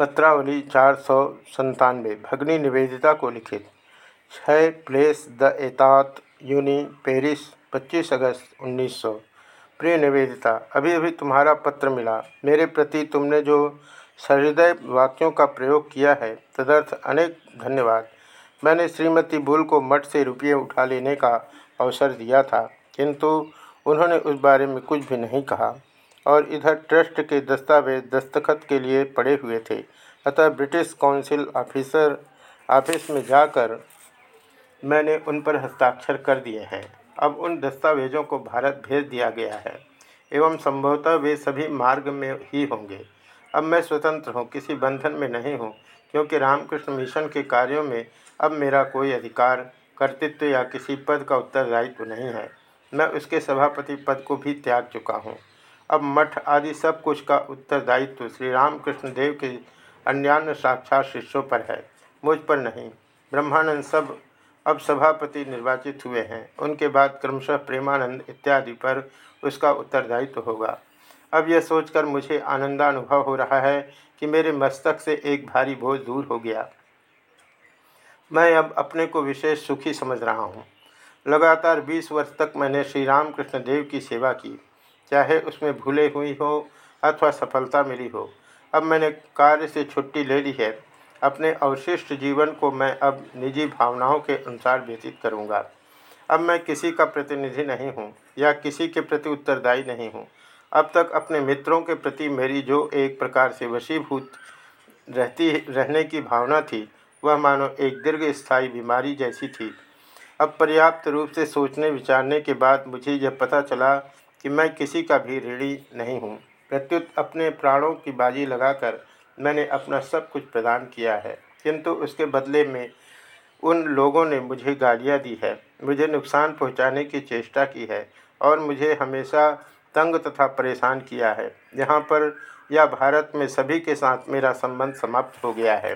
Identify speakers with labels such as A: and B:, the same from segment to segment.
A: पत्रावली चार सौ संतानवे, भगनी निवेदिता को लिखित। छः प्लेस द एतात, यूनि पेरिस 25 अगस्त 1900 प्रिय निवेदिता, अभी अभी तुम्हारा पत्र मिला। मेरे प्रति तुमने जो सहृदय वाक्यों का प्रयोग किया है, तदर्थ अनेक धन्यवाद। मैंने श्रीमती बुल को मठ से रुपये उठा लेने का अवसर दिया था, किंतु उन्होंने उस बारे में कुछ भी नहीं कहा। और इधर ट्रस्ट के दस्तावेज़ दस्तखत के लिए पड़े हुए थे। अतः ब्रिटिश काउंसिल ऑफिसर ऑफ़िस में जाकर मैंने उन पर हस्ताक्षर कर दिए हैं। अब उन दस्तावेज़ों को भारत भेज दिया गया है एवं संभवतः वे सभी मार्ग में ही होंगे। अब मैं स्वतंत्र हूँ, किसी बंधन में नहीं हूँ, क्योंकि रामकृष्ण मिशन के कार्यों में अब मेरा कोई अधिकार, कर्तृत्व या किसी पद का उत्तरदायित्व नहीं है। मैं उसके सभापति पद को भी त्याग चुका हूँ। अब मठ आदि सब कुछ का उत्तरदायित्व श्री रामकृष्ण देव के अन्यान्य साक्षात शिष्यों पर है, मुझ पर नहीं। ब्रह्मानंद सब अब सभापति निर्वाचित हुए हैं। उनके बाद क्रमशः प्रेमानंद इत्यादि पर उसका उत्तरदायित्व होगा। अब यह सोचकर मुझे आनंदानुभव हो रहा है कि मेरे मस्तक से एक भारी बोझ दूर हो गया। मैं अब अपने को विशेष सुखी समझ रहा हूँ। लगातार बीस वर्ष तक मैंने श्री रामकृष्ण देव की सेवा की। चाहे उसमें भूले हुई हो अथवा सफलता मिली हो। अब मैंने कार्य से छुट्टी ले ली है। अपने अवशिष्ट जीवन को मैं अब निजी भावनाओं के अनुसार व्यतीत करूँगा। अब मैं किसी का प्रतिनिधि नहीं हूँ या किसी के प्रति उत्तरदायी नहीं हूँ। अब तक अपने मित्रों के प्रति मेरी जो एक प्रकार से वशीभूत रहती रहने की भावना थी, वह मानो एक दीर्घ स्थायी बीमारी जैसी थी। अब पर्याप्त रूप से सोचने विचारने के बाद मुझे यह पता चला कि मैं किसी का भी ऋणी नहीं हूँ। प्रत्युत अपने प्राणों की बाजी लगाकर मैंने अपना सब कुछ प्रदान किया है। किंतु उसके बदले में उन लोगों ने मुझे गालियाँ दी है, मुझे नुकसान पहुँचाने की चेष्टा की है और मुझे हमेशा तंग तथा परेशान किया है। यहाँ पर या भारत में सभी के साथ मेरा संबंध समाप्त हो गया है।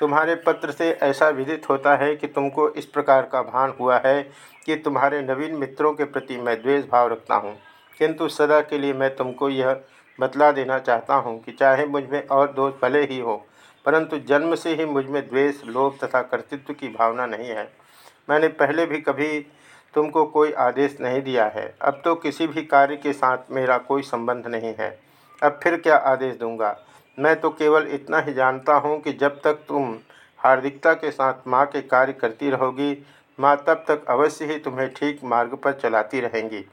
A: तुम्हारे पत्र से ऐसा विदित होता है कि तुमको इस प्रकार का भान हुआ है कि तुम्हारे नवीन मित्रों के प्रति मैं द्वेष भाव रखता हूँ। किंतु सदा के लिए मैं तुमको यह बतला देना चाहता हूँ कि चाहे मुझमें और दोष भले ही हो, परंतु जन्म से ही मुझमें द्वेष, लोभ तथा कर्तृत्व की भावना नहीं है। मैंने पहले भी कभी तुमको कोई आदेश नहीं दिया है। अब तो किसी भी कार्य के साथ मेरा कोई संबंध नहीं है। अब फिर क्या आदेश दूँगा? मैं तो केवल इतना ही जानता हूँ कि जब तक तुम हार्दिकता के साथ माँ के कार्य करती रहोगी, माँ तब तक अवश्य ही तुम्हें ठीक मार्ग पर चलाती रहेंगी।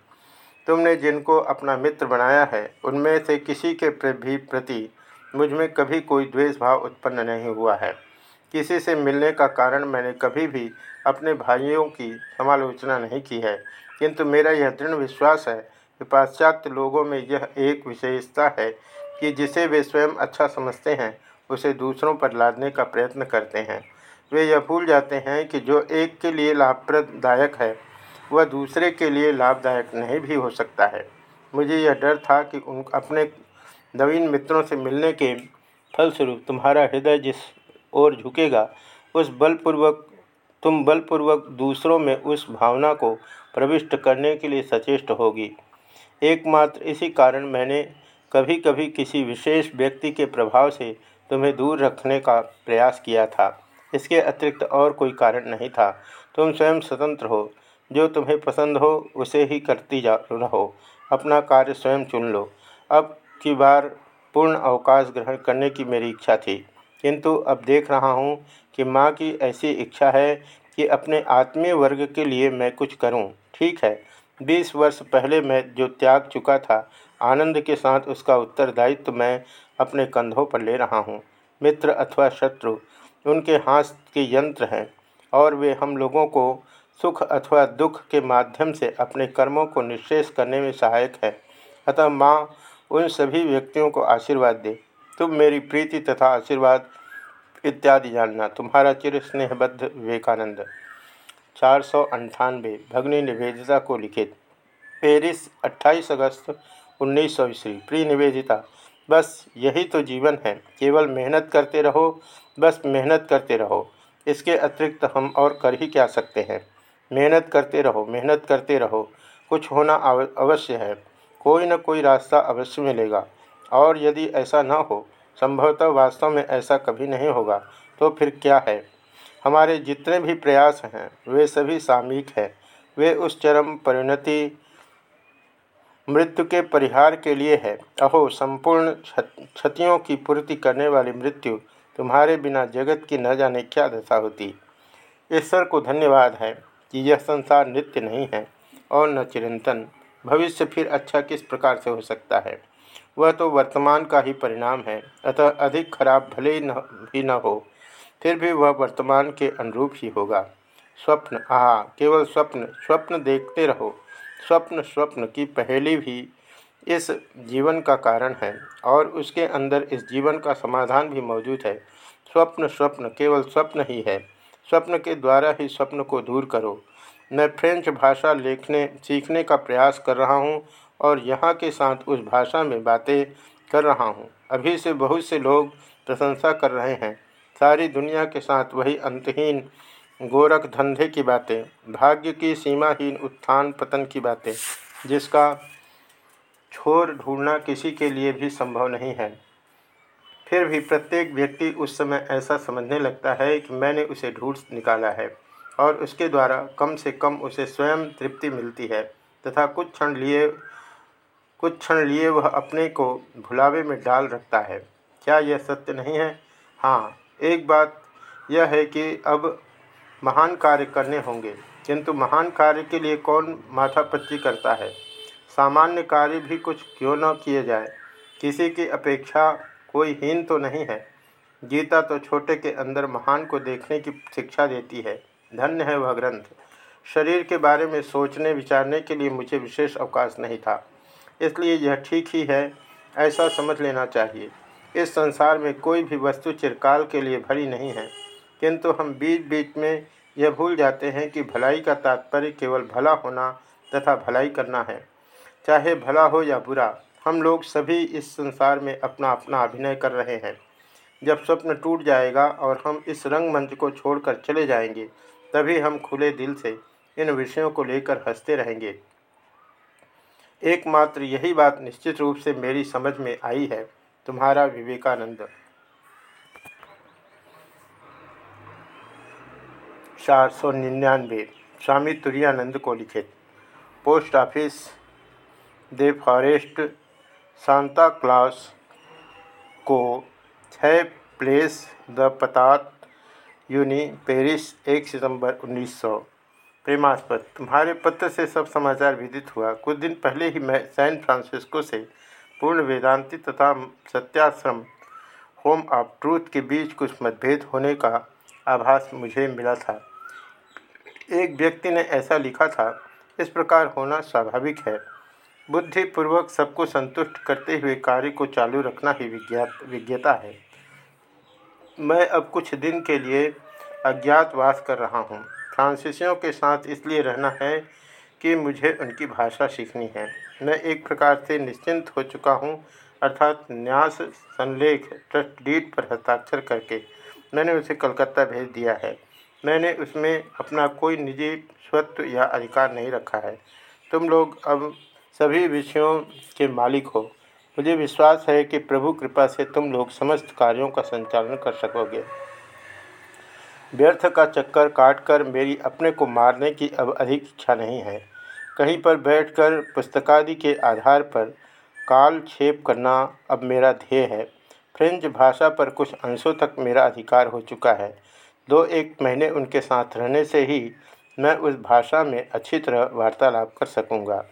A: तुमने जिनको अपना मित्र बनाया है, उनमें से किसी के भी प्रति मुझमें कभी कोई द्वेष भाव उत्पन्न नहीं हुआ है। किसी से मिलने का कारण मैंने कभी भी अपने भाइयों की समालोचना नहीं की है। किंतु मेरा यह दृढ़ विश्वास है कि पाश्चात्य लोगों में यह एक विशेषता है कि जिसे वे स्वयं अच्छा समझते हैं, उसे दूसरों पर लादने का प्रयत्न करते हैं। वे यह भूल जाते हैं कि जो एक के लिए लाभप्रदायक है वह दूसरे के लिए लाभदायक नहीं भी हो सकता है। मुझे यह डर था कि उन, अपने नवीन मित्रों से मिलने के फलस्वरूप तुम्हारा हृदय जिस ओर झुकेगा, उस बलपूर्वक, तुम बलपूर्वक दूसरों में उस भावना को प्रविष्ट करने के लिए सचेष्ट होगी। एकमात्र इसी कारण मैंने कभी कभी किसी विशेष व्यक्ति के प्रभाव से तुम्हें दूर रखने का प्रयास किया था। इसके अतिरिक्त और कोई कारण नहीं था। तुम स्वयं स्वतंत्र हो। जो तुम्हें पसंद हो, उसे ही करती जा, रहो। अपना कार्य स्वयं चुन लो। अब की बार पूर्ण अवकाश ग्रहण करने की मेरी इच्छा थी। किंतु अब देख रहा हूँ कि माँ की ऐसी इच्छा है कि अपने आत्मीय वर्ग के लिए मैं कुछ करूँ। ठीक है, बीस वर्ष पहले मैं जो त्याग चुका था, आनंद के साथ उसका उत्तरदायित्व मैं अपने कंधों पर ले रहा हूँ। मित्र अथवा शत्रु, उनके हाथ के यंत्र हैं और वे हम लोगों को सुख अथवा दुख के माध्यम से अपने कर्मों को निश्चेष करने में सहायक है। अतः माँ, उन सभी व्यक्तियों को आशीर्वाद दे। तुम मेरी प्रीति तथा आशीर्वाद इत्यादि जानना। तुम्हारा चिर स्नेहबद्ध विवेकानंद। चार सौ अंठानवे। भगनी निवेदिता को लिखित। पेरिस 28 अगस्त, उन्नीस सौ ईस्वी। प्रिय निवेदिता बस यही तो जीवन है। केवल मेहनत करते रहो, बस मेहनत करते रहो। इसके अतिरिक्त हम और कर ही क्या सकते हैं? मेहनत करते रहो, मेहनत करते रहो। कुछ होना अवश्य है। कोई न कोई रास्ता अवश्य मिलेगा। और यदि ऐसा न हो, संभवतः वास्तव में ऐसा कभी नहीं होगा तो फिर क्या है? हमारे जितने भी प्रयास हैं, वे सभी सामयिक हैं। वे उस चरम परिणति, मृत्यु के परिहार के लिए है। अहो, संपूर्ण क्षतियों की पूर्ति करने वाली मृत्यु तुम्हारे बिना जगत की न जाने क्या दशा होती। ईश्वर को धन्यवाद है। कि यह संसार नित्य नहीं है और न चिरंतन। भविष्य फिर अच्छा किस प्रकार से हो सकता है? वह तो वर्तमान का ही परिणाम है, अतः अधिक खराब भले न भी न हो, फिर भी वह वर्तमान के अनुरूप ही होगा। स्वप्न, आह, केवल स्वप्न स्वप्न देखते रहो। स्वप्न स्वप्न की पहली भी इस जीवन का कारण है और उसके अंदर इस जीवन का समाधान भी मौजूद है। स्वप्न स्वप्न केवल स्वप्न ही है। स्वप्न के द्वारा ही स्वप्न को दूर करो। मैं फ्रेंच भाषा लिखने, सीखने का प्रयास कर रहा हूँ और यहाँ के साथ उस भाषा में बातें कर रहा हूँ। अभी से बहुत से लोग प्रशंसा कर रहे हैं। सारी दुनिया के साथ वही अंतहीन, गोरख धंधे की बातें, भाग्य की सीमाहीन उत्थान पतन की बातें, जिसका छोर ढूंढना किसी के लिए भी संभव नहीं है। फिर भी प्रत्येक व्यक्ति उस समय ऐसा समझने लगता है कि मैंने उसे ढूंढ निकाला है और उसके द्वारा कम से कम उसे स्वयं तृप्ति मिलती है तथा कुछ क्षण लिए, कुछ क्षण लिए वह अपने को भुलावे में डाल रखता है। क्या यह सत्य नहीं है? हाँ एक बात यह है कि अब महान कार्य करने होंगे, किंतु महान कार्य के लिए कौन माथापच्ची करता है? सामान्य कार्य भी कुछ क्यों न किए जाए? किसी की अपेक्षा कोई हीन तो नहीं है। गीता तो छोटे के अंदर महान को देखने की शिक्षा देती है। धन्य है वह ग्रंथ। शरीर के बारे में सोचने, विचारने के लिए मुझे विशेष अवकाश नहीं था। इसलिए यह ठीक ही है, ऐसा समझ लेना चाहिए। इस संसार में कोई भी वस्तु चिरकाल के लिए भरी नहीं है। किंतु हम बीच बीच में यह भूल जाते हैं कि भलाई का तात्पर्य केवल भला होना तथा भलाई करना है। चाहे भला हो या बुरा हम लोग सभी इस संसार में अपना अपना अभिनय कर रहे हैं। जब स्वप्न टूट जाएगा और हम इस रंगमंच को छोड़कर चले जाएँगे, तभी हम खुले दिल से इन विषयों को लेकर हँसते रहेंगे। एकमात्र यही बात निश्चित रूप से मेरी समझ में आई है, तुम्हारा विवेकानंद। चार सौ निन्यानवे, स्वामी तुरानंद को लिखित। पोस्ट ऑफ़िस, दे फॉरेस्ट सांता क्लास को छः प्लेस द पतात यूनी पेरिस, एक सितंबर 1900 प्रेमास्पद, तुम्हारे पत्र से सब समाचार विदित हुआ। कुछ दिन पहले ही मैं सैन फ्रांसिस्को से पूर्ण वेदांति तथा सत्याश्रम, होम ऑफ़ ट्रूथ के बीच कुछ मतभेद होने का आभास मुझे मिला था। एक व्यक्ति ने ऐसा लिखा था, इस प्रकार होना स्वाभाविक है। बुद्धिपूर्वक सबको संतुष्ट करते हुए कार्य को चालू रखना ही विज्ञात, विज्ञता है। मैं अब कुछ दिन के लिए अज्ञातवास कर रहा हूँ। फ्रांसीसियों के साथ इसलिए रहना है कि मुझे उनकी भाषा सीखनी है। मैं एक प्रकार से निश्चिंत हो चुका हूँ, अर्थात न्यास संलेख ट्रस्ट डीड पर हस्ताक्षर करके। मैंने उसे कलकत्ता भेज दिया है। मैंने उसमें अपना कोई निजी स्वत्व या अधिकार नहीं रखा है। तुम लोग अब सभी विषयों के मालिक हो। मुझे विश्वास है कि प्रभु कृपा से तुम लोग समस्त कार्यों का संचालन कर सकोगे। व्यर्थ का चक्कर काटकर मेरी अपने को मारने की अब अधिक इच्छा नहीं है। कहीं पर बैठकर पुस्तकादि के आधार पर काल छेप करना अब मेरा ध्येय है। फ्रेंच भाषा पर कुछ अंशों तक मेरा अधिकार हो चुका है। दो एक महीने उनके साथ रहने से ही मैं उस भाषा में अच्छी तरह वार्तालाप कर सकूँगा।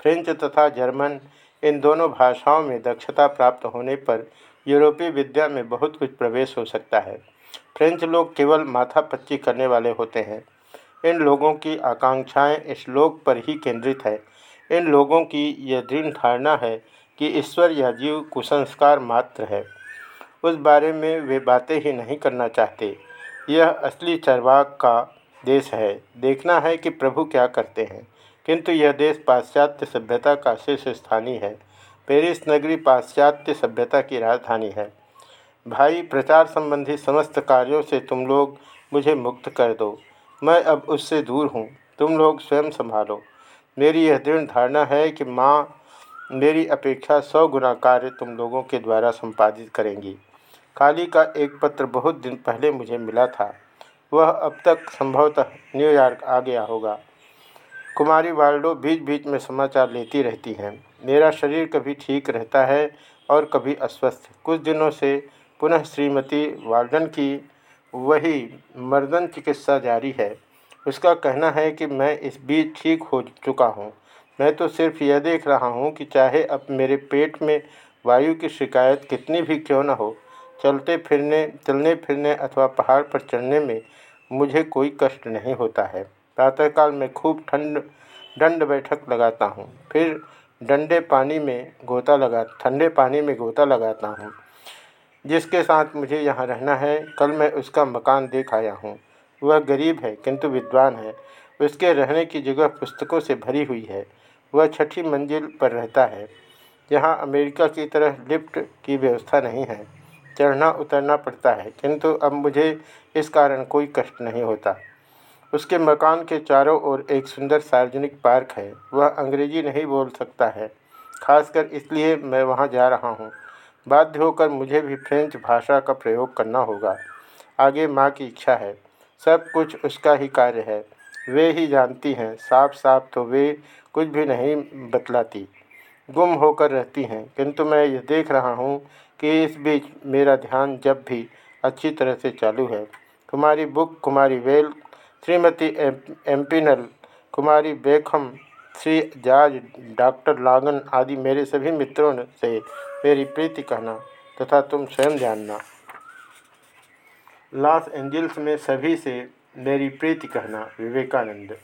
A: फ्रेंच तथा जर्मन, इन दोनों भाषाओं में दक्षता प्राप्त होने पर यूरोपीय विद्या में बहुत कुछ प्रवेश हो सकता है। फ्रेंच लोग केवल माथा पच्ची करने वाले होते हैं। इन लोगों की आकांक्षाएँ इस लोक पर ही केंद्रित है। इन लोगों की यह दृढ़ धारणा है कि ईश्वर या जीव कुसंस्कार मात्र है। उस बारे में वे बातें ही नहीं करना चाहते। यह असली चरवाक का देश है। देखना है कि प्रभु क्या करते हैं। किंतु यह देश पाश्चात्य सभ्यता का शीर्ष स्थानीय है। पेरिस नगरी पाश्चात्य सभ्यता की राजधानी है। भाई, प्रचार संबंधी समस्त कार्यों से तुम लोग मुझे मुक्त कर दो। मैं अब उससे दूर हूँ। तुम लोग स्वयं संभालो। मेरी यह दृढ़ धारणा है कि माँ मेरी अपेक्षा सौ गुना कार्य तुम लोगों के द्वारा संपादित करेंगी। काली का एक पत्र बहुत दिन पहले मुझे मिला था। वह अब तक संभवतः न्यूयॉर्क आ गया होगा। कुमारी वाल्डो बीच बीच में समाचार लेती रहती हैं। मेरा शरीर कभी ठीक रहता है और कभी अस्वस्थ। कुछ दिनों से पुनः श्रीमती वाल्डन की वही मर्दन चिकित्सा जारी है। उसका कहना है कि मैं इस बीच ठीक हो चुका हूँ। मैं तो सिर्फ़ यह देख रहा हूँ कि चाहे अब मेरे पेट में वायु की शिकायत कितनी भी क्यों न हो, चलते फिरने, चलने फिरने अथवा पहाड़ पर चढ़ने में मुझे कोई कष्ट नहीं होता है। प्रातःकाल में खूब ठंड, दंड बैठक लगाता हूँ। फिर डंडे पानी में गोता लगा, ठंडे पानी में गोता लगाता हूँ, जिसके साथ मुझे यहाँ रहना है। कल मैं उसका मकान देख आया हूँ। वह गरीब है, किंतु विद्वान है। उसके रहने की जगह पुस्तकों से भरी हुई है। वह छठी मंजिल पर रहता है। यहाँ अमेरिका की तरह लिफ्ट की व्यवस्था नहीं है। चढ़ना उतरना पड़ता है, किंतु अब मुझे इस कारण कोई कष्ट नहीं होता। उसके मकान के चारों ओर एक सुंदर सार्वजनिक पार्क है। वह अंग्रेज़ी नहीं बोल सकता है, खासकर इसलिए मैं वहाँ जा रहा हूँ। बाध्य होकर मुझे भी फ्रेंच भाषा का प्रयोग करना होगा। आगे माँ की इच्छा है। सब कुछ उसका ही कार्य है। वे ही जानती हैं साफ़ साफ़ तो वे कुछ भी नहीं बतलाती। गुम होकर रहती हैं, किंतु मैं ये देख रहा हूँ कि इस बीच मेरा ध्यान जब भी अच्छी तरह से चालू है। कुमारी बुक कुमारी वेल श्रीमती एम्पिनल, कुमारी बेखम, श्री जाज, डॉक्टर लागन आदि मेरे सभी मित्रों से मेरी प्रीति कहना तथा तुम स्वयं जानना। लॉस एंजल्स में सभी से मेरी प्रीति कहना विवेकानंद।